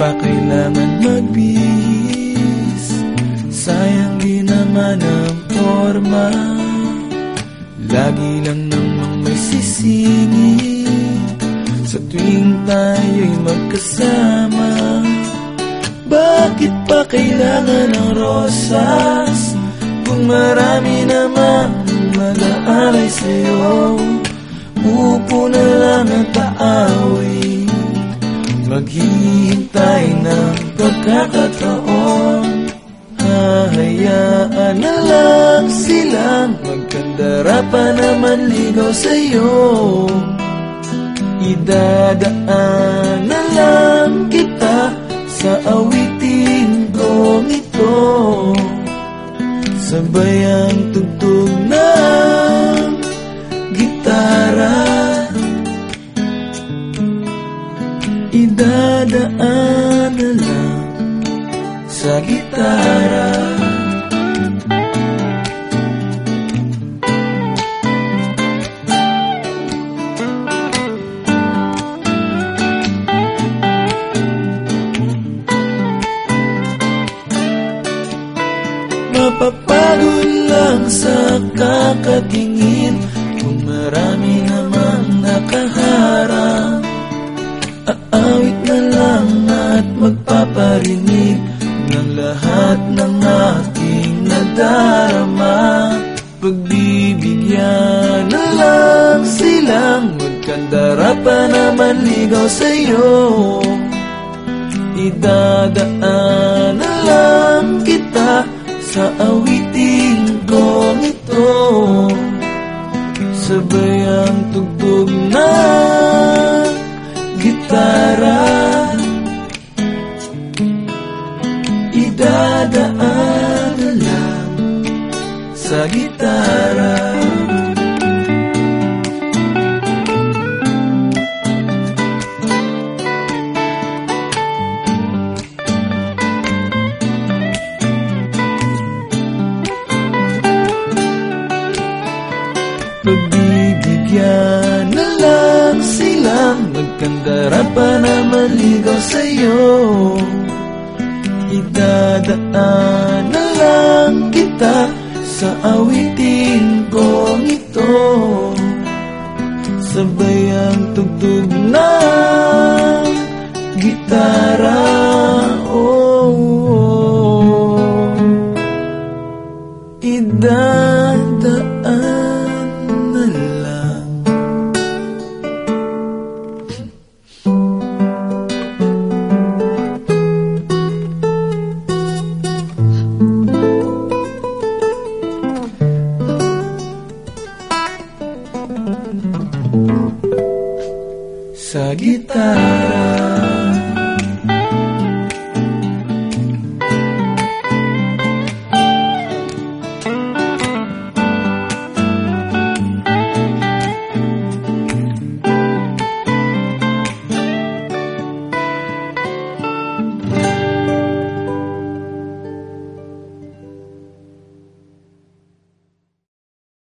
pa kailangan magbihis. Sayang di naman ang forma Lagi lang namang may sisingit. Sa tuwing tayo'y magkasama Bakit pa kailangan ng rosas? Kung marami namang mag-aalay sa'yo Upo na lang at aawa pagkakataon Hahayaan na lang silang Magkandara pa naman ligaw sa'yo. Idadaan na lang kita Sa awitin kong ito Sabay ang tugtog ng gitara. Idadaan sa gitara. Mapapagod lang sa kakatingin Kung marami namang nakaharap. Aawit na lang at magpaparinig lahat ng aking nadarama. Pagbibigyan na lang silang Magkandara pa naman ligaw sa'yo. Idadaan na lang kita Sa awiting kong ito. Sabay sa gitara Pagbibigyan Magkandara pa na maligaw sa'yo Idadaan na lang kita Sa awitin kong ito Sabay ang tugtog ng gitara Sagitara